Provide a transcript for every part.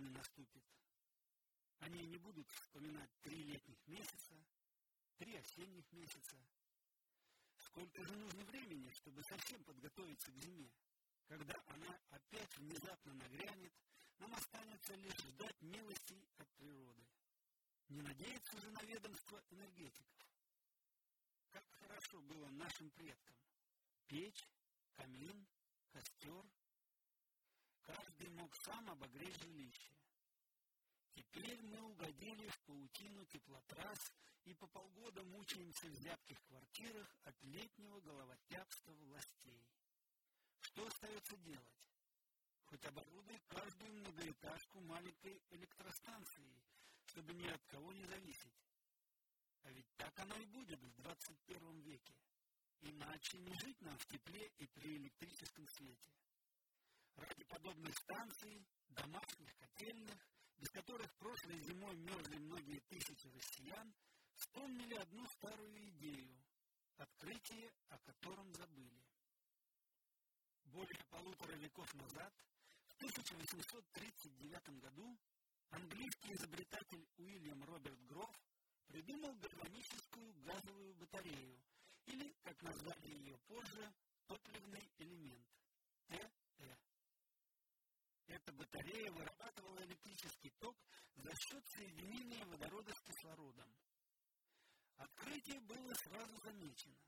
не наступит. Они не будут вспоминать три летних месяца, три осенних месяца. Сколько же нужно времени, чтобы совсем подготовиться к зиме? Когда она опять внезапно нагрянет, нам останется лишь ждать милостей от природы. Не надеяться же на ведомство энергетиков. Как хорошо было нашим предкам. Печь, камин, костер. Каждый мог сам обогреть жилище. Теперь мы угодили в паутину теплотрасс и по полгода мучаемся в зябких квартирах от летнего головотяпства властей. Что остается делать? Хоть оборудуй каждую многоэтажку маленькой электростанцией, чтобы ни от кого не зависеть. А ведь так оно и будет в 21 веке. Иначе не жить нам в тепле и при электрическом свете. Ради подобных станций, домашних котельных, без которых прошлой зимой мерзли многие тысячи россиян, вспомнили одну старую идею – открытие, о котором забыли. Более полутора веков назад, в 1839 году, английский изобретатель Уильям Роберт Гроф придумал гармоническую газовую батарею, или, как назвали ее позже, топливный элемент – ТЭ. Эта батарея вырабатывала электрический ток за счет соединения водорода с кислородом. Открытие было сразу замечено.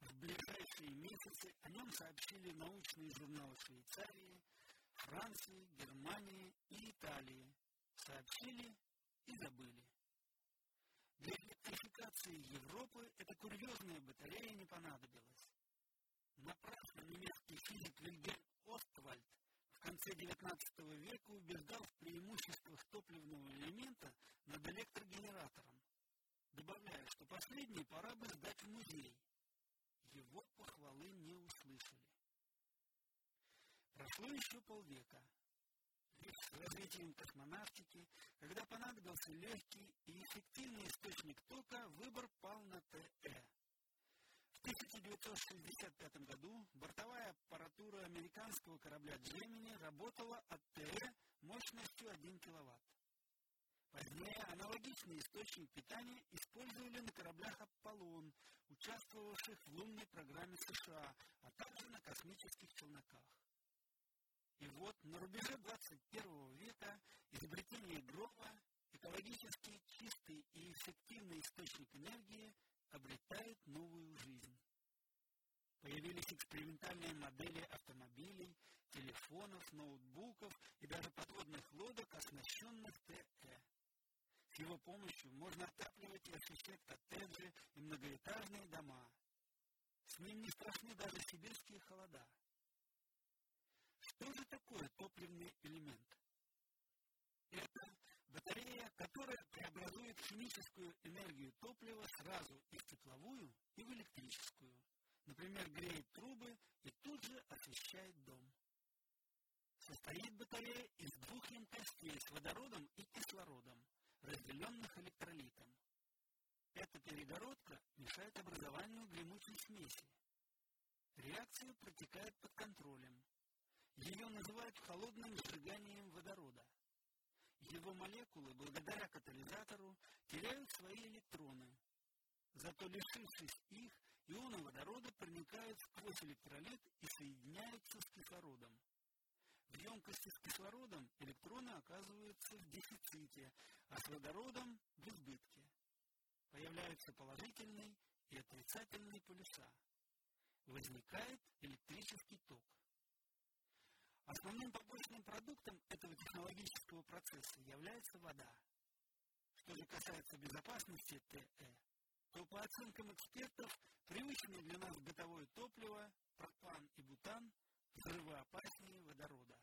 В ближайшие месяцы о нем сообщили научные журналы Швейцарии, Франции, Германии и Италии. Сообщили и забыли. Для электрификации Европы эта курьезная батарея не понадобилась. Напрасно немецкий физик Вильгельм Оствальд конце XIX века убеждал в преимуществах топливного элемента над электрогенератором, добавляя, что последний пора бы сдать в музей. Его похвалы не услышали. Прошло еще полвека с развитием космонавтики, когда понадобился легкий и эффективный источник тока, выбор пал на ТЭ. В 1965 году бортовая аппаратура американского корабля «Джемини» работала от ТЭ мощностью 1 кВт. Позднее аналогичный источник питания использовали на кораблях «Аполлон», участвовавших в лунной программе США, а также на космических челноках. И вот на рубеже 21 века изобретение грома, экологически чистый и эффективный источник энергии, обретает новую жизнь. Появились экспериментальные модели автомобилей, телефонов, ноутбуков и даже подводных лодок, оснащенных ТЭ. С его помощью можно отапливать и освещать коттеджи и многоэтажные дома. С ним не страшны даже сибирские холода. Что же такое топливный элемент? Это батарея, которая преобразует химическую энергию топлива сразу тепловую, и в электрическую. Например, греет трубы и тут же освещает дом. Состоит батарея из двух емкостей с водородом и кислородом, разделенных электролитом. Эта перегородка мешает образованию гремучей смеси. Реакция протекает под контролем. Ее называют холодным сжиганием водорода. Его молекулы, благодаря катализатору, теряют свои электроны. Зато лишившись их, ионы водорода проникают сквозь электролит и соединяются с кислородом. В емкости с кислородом электроны оказываются в дефиците, а с водородом – в избытке. Появляются положительный и отрицательный полюса. Возникает электрический ток. Основным побочным продуктом этого технологического процесса является вода. Что же касается безопасности ТЭ, то по оценкам экспертов, привычное для нас бытовое топливо, пропан и бутан, взрывоопаснее водорода.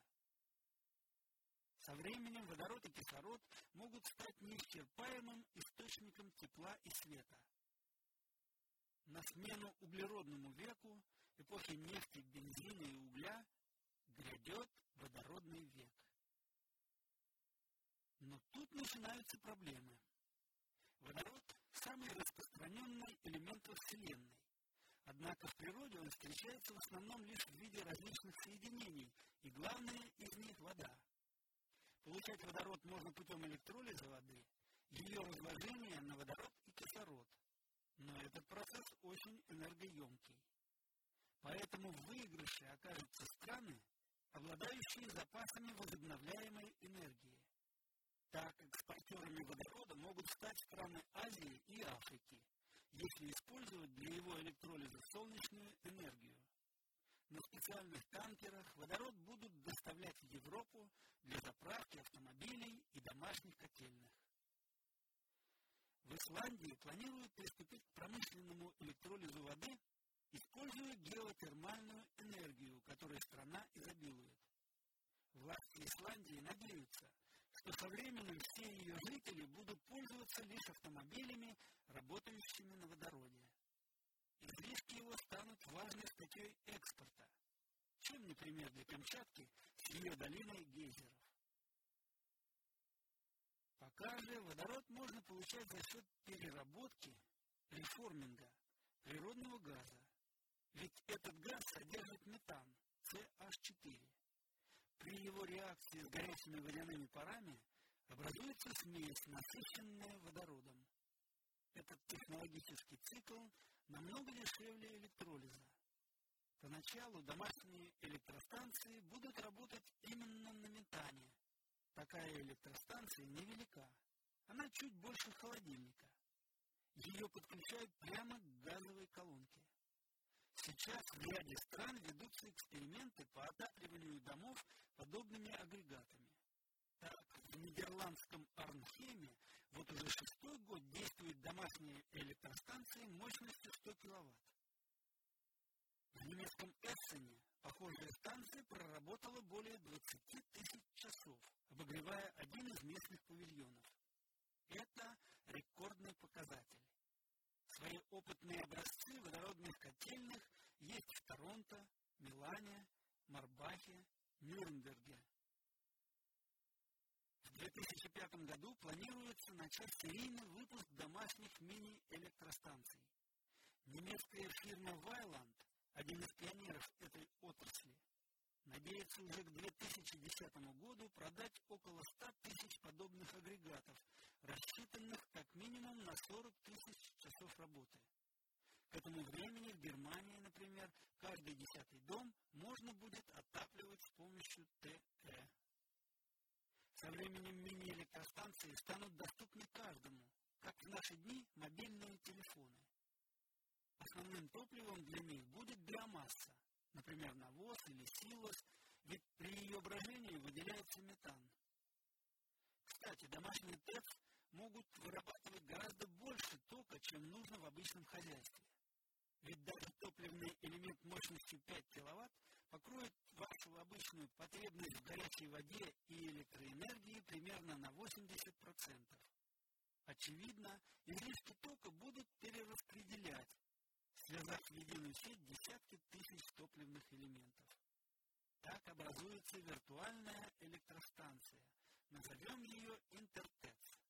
Со временем водород и кислород могут стать неисчерпаемым источником тепла и света. На смену углеродному веку, эпохе нефти, бензина и угля, грядет водородный век. Но тут начинаются проблемы. Водород – самый распространенный элемент во Вселенной. Однако в природе он встречается в основном лишь в виде различных соединений, и главное из них – вода. Получать водород можно путем электролиза воды, ее разложения на водород и кислород. Но этот процесс очень энергоемкий. Поэтому в выигрыше окажутся страны, обладающие запасами возобновляемой энергии. Так, экспортерами водорода могут стать страны Азии и Африки, если использовать для его электролиза солнечную энергию. На специальных танкерах водород будут доставлять в Европу для заправки автомобилей и домашних котельных. В Исландии планируют приступить к промышленному электролизу воды, используя геотермальную энергию, которой страна изобилует. Власти Исландии надеются, что со временем все ее жители пользоваться лишь автомобилями, работающими на водороде. Излишки его станут важной статьей экспорта, чем не пример для Камчатки с ее долиной гейзеров. Пока же водород можно получать за счет переработки, реформинга природного газа, ведь этот газ содержит метан, CH4. При его реакции с горячими водяными парами образуется смесь, насыщенная водородом. Этот технологический цикл намного дешевле электролиза. Поначалу домашние электростанции будут работать именно на метане. Такая электростанция невелика. Она чуть больше холодильника. Ее подключают прямо к газовой колонке. Сейчас в ряде стран ведутся эксперименты по отапливанию домов подобными агрегатами. В нидерландском Арнхеме вот уже шестой год действует домашняя электростанция мощностью 100 киловатт. В немецком Эссене похожая станция проработала более 20 тысяч часов, обогревая один из местных павильонов. Это рекордный показатель. Свои опытные образцы водородных котельных есть в Торонто, Милане, Марбахе, Нюрнберге. В 2005 году планируется начать серийный выпуск домашних мини-электростанций. Немецкая фирма Вайланд, один из пионеров этой отрасли, надеется уже к 2010 году продать около 100 тысяч подобных агрегатов, рассчитанных как минимум на 40 тысяч часов работы. К этому времени в Германии, например, каждый десятый дом можно будет отапливать с помощью ТЭ. Со временем мини-электростанции станут доступны каждому, как в наши дни мобильные телефоны. Основным топливом для них будет биомасса, например, навоз или силос, ведь при ее брожении выделяется метан. Кстати, домашние ТЭЦ могут вырабатывать гораздо больше тока, чем нужно в обычном хозяйстве. Ведь даже топливный элемент мощностью 5 кВт покроет вашу обычную потребность в горячей воде и электроэнергии примерно на 80%. Очевидно, излишки тока будут перераспределять, связав в единую сеть десятки тысяч топливных элементов. Так образуется виртуальная электростанция. Назовем ее Интертец.